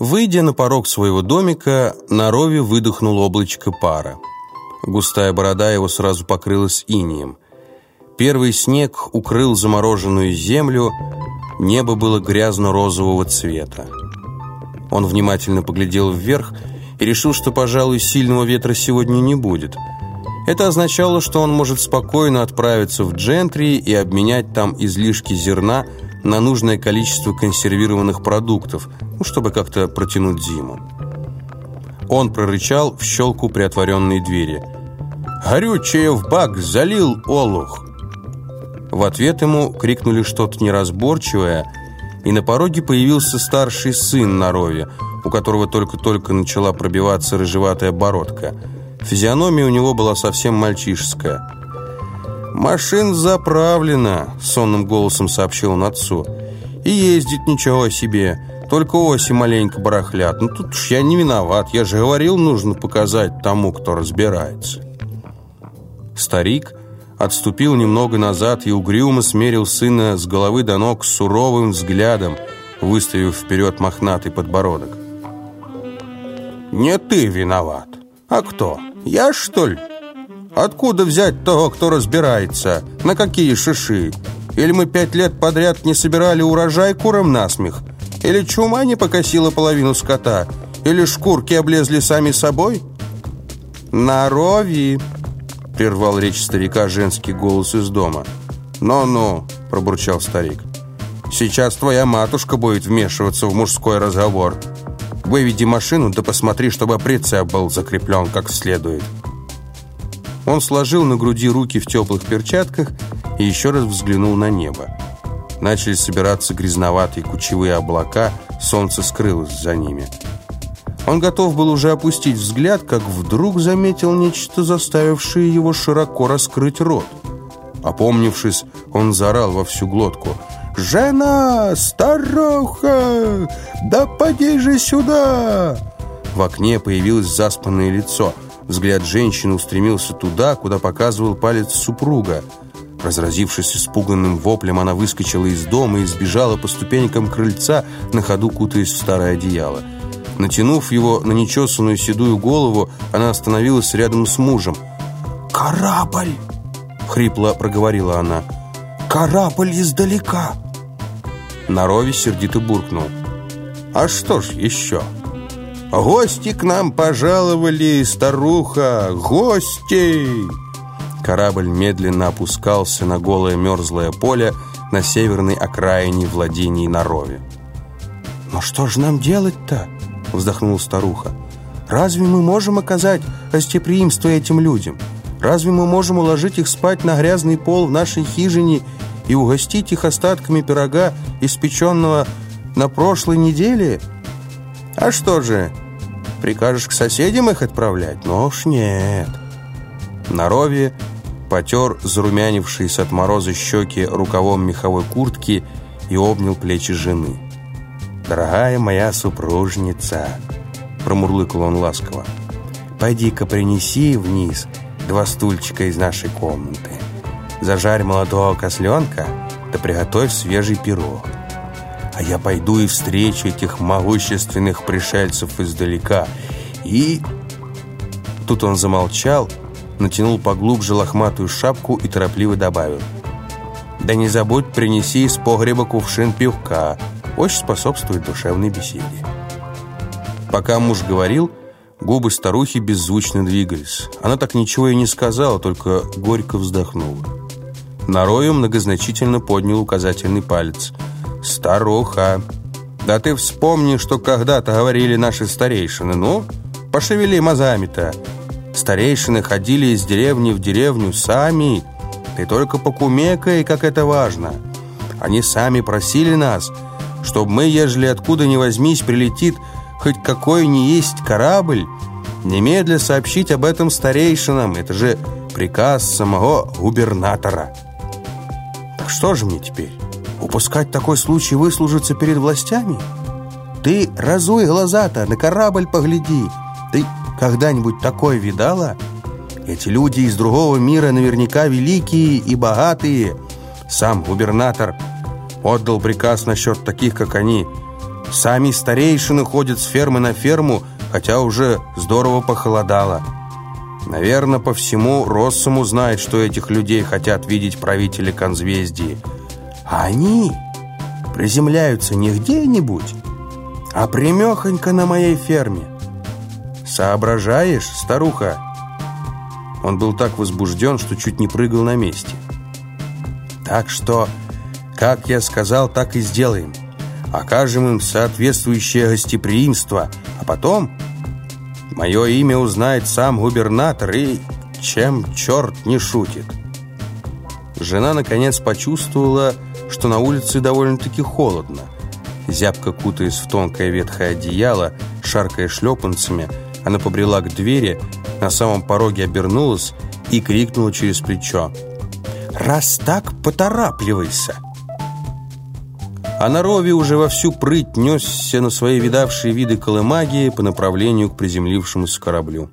Выйдя на порог своего домика, на рове выдохнул облачко пара. Густая борода его сразу покрылась инием. Первый снег укрыл замороженную землю, небо было грязно-розового цвета. Он внимательно поглядел вверх и решил, что, пожалуй, сильного ветра сегодня не будет. Это означало, что он может спокойно отправиться в Джентри и обменять там излишки зерна на нужное количество консервированных продуктов, ну, чтобы как-то протянуть зиму. Он прорычал в щелку приотворенной двери. «Горючее в бак залил, олух!» В ответ ему крикнули что-то неразборчивое, и на пороге появился старший сын на рове, у которого только-только начала пробиваться рыжеватая бородка. Физиономия у него была совсем мальчишеская. «Машин заправлена», — сонным голосом сообщил он отцу. «И ездит ничего себе, только оси маленько барахлят. Ну тут уж я не виноват, я же говорил, нужно показать тому, кто разбирается». Старик отступил немного назад и угрюмо смерил сына с головы до ног суровым взглядом, выставив вперед мохнатый подбородок. «Не ты виноват. А кто? Я, что ли? Откуда взять того, кто разбирается? На какие шиши? Или мы пять лет подряд не собирали урожай курам насмех? Или чума не покосила половину скота? Или шкурки облезли сами собой?» «Нарови!» Прервал речь старика женский голос из дома. «Ну-ну», — пробурчал старик. «Сейчас твоя матушка будет вмешиваться в мужской разговор. Выведи машину, да посмотри, чтобы прицеп был закреплен как следует». Он сложил на груди руки в теплых перчатках и еще раз взглянул на небо. Начали собираться грязноватые кучевые облака, солнце скрылось за ними. Он готов был уже опустить взгляд, как вдруг заметил нечто, заставившее его широко раскрыть рот. Опомнившись, он заорал во всю глотку. «Жена! Старуха! Да поди же сюда!» В окне появилось заспанное лицо. Взгляд женщины устремился туда, куда показывал палец супруга. Разразившись испуганным воплем, она выскочила из дома и сбежала по ступенькам крыльца, на ходу кутаясь в старое одеяло. Натянув его на нечесанную седую голову, она остановилась рядом с мужем. «Корабль!» — хрипло проговорила она. «Корабль издалека!» Нарови сердито буркнул. «А что ж еще?» «Гости к нам пожаловали, старуха! Гости!» Корабль медленно опускался на голое мерзлое поле на северной окраине владений Нарови. «Но что же нам делать-то?» вздохнула старуха. «Разве мы можем оказать гостеприимство этим людям? Разве мы можем уложить их спать на грязный пол в нашей хижине и угостить их остатками пирога, испеченного на прошлой неделе? А что же, прикажешь к соседям их отправлять? Ну уж нет». На рове потер зарумянившиеся от мороза щеки рукавом меховой куртки и обнял плечи жены. «Дорогая моя супружница», — промурлыкал он ласково, «пойди-ка принеси вниз два стульчика из нашей комнаты. Зажарь молодого косленка, да приготовь свежий пирог. А я пойду и встречу этих могущественных пришельцев издалека. И...» Тут он замолчал, натянул поглубже лохматую шапку и торопливо добавил. «Да не забудь, принеси из погреба кувшин пивка» очень способствует душевной беседе. Пока муж говорил, губы старухи беззвучно двигались. Она так ничего и не сказала, только горько вздохнула. Нарою многозначительно поднял указательный палец. «Старуха, да ты вспомни, что когда-то говорили наши старейшины. Ну, пошевели мозами-то. Старейшины ходили из деревни в деревню сами. Ты только покумекай, как это важно. Они сами просили нас, чтобы мы, ежели откуда ни возьмись, прилетит хоть какой ни есть корабль, немедля сообщить об этом старейшинам. Это же приказ самого губернатора. Так что же мне теперь? Упускать такой случай выслужиться перед властями? Ты разуй глаза-то, на корабль погляди. Ты когда-нибудь такое видала? Эти люди из другого мира наверняка великие и богатые. Сам губернатор отдал приказ насчет таких, как они. Сами старейшины ходят с фермы на ферму, хотя уже здорово похолодало. Наверное, по всему Россому знает, что этих людей хотят видеть правители конзвездии. А они приземляются не где-нибудь, а примехонько на моей ферме. Соображаешь, старуха?» Он был так возбужден, что чуть не прыгал на месте. «Так что, как я сказал, так и сделаем. Окажем им соответствующее гостеприимство, а потом мое имя узнает сам губернатор и чем черт не шутит». Жена, наконец, почувствовала, что на улице довольно-таки холодно. Зябко кутаясь в тонкое ветхое одеяло, шаркая шлепанцами, она побрела к двери, на самом пороге обернулась и крикнула через плечо. «Раз так, поторапливайся!» А на рове уже во всю прыть несся на свои видавшие виды колымагии по направлению к приземлившемуся кораблю.